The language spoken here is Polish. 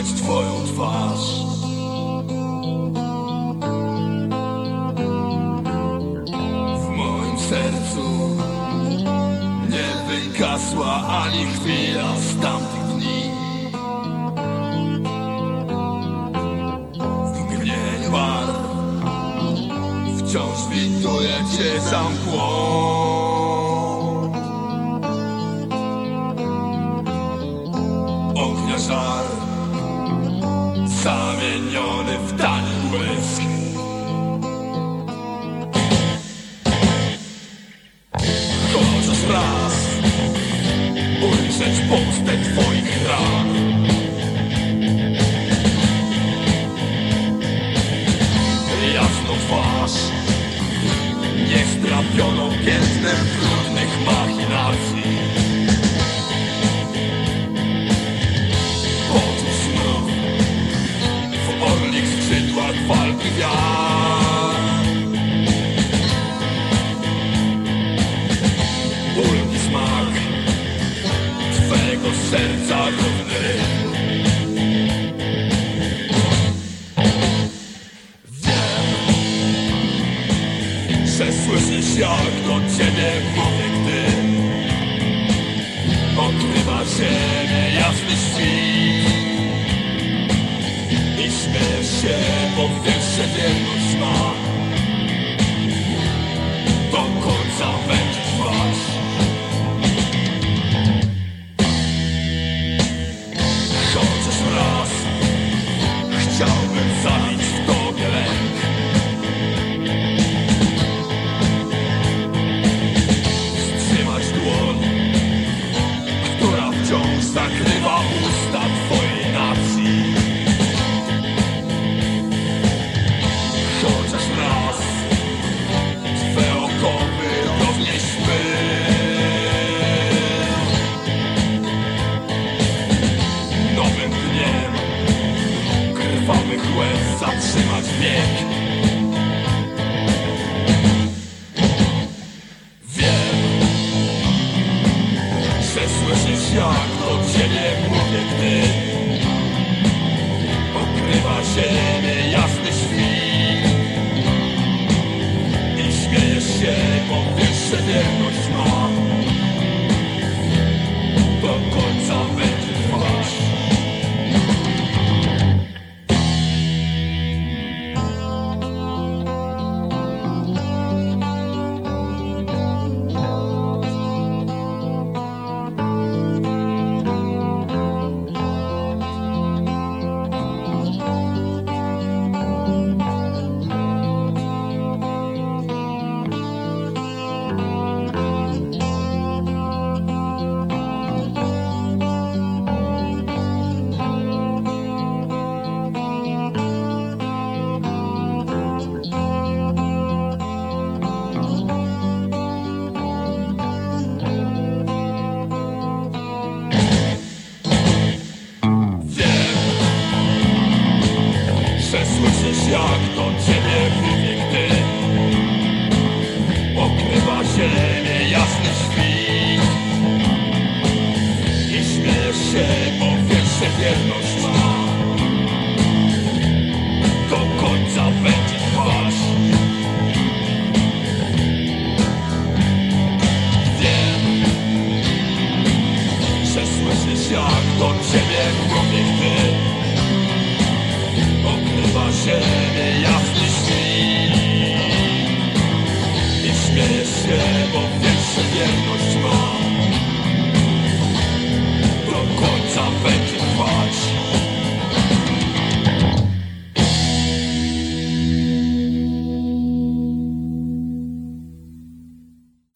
ujrzeć twoją twarz. W moim sercu nie wygasła ani chwila z tamtych dni. W mgnieniu wciąż widuje cię sam płon Że słyszysz jak do ciebie mówię, gdy Okrywa ziemię jasny świt. I śmiejesz się, bo wiesz, że wierność ma łez zatrzymać wiek. Wiem, że słyszysz jak do ciebie mówię, gdy Okrywa ziemię jasny świt I śmiejesz się, bo wiesz, że wierność jak do ciebie mówię, gdy Okrywa ziemię jasny świt. I śmiejesz się, bo wiesz, wierność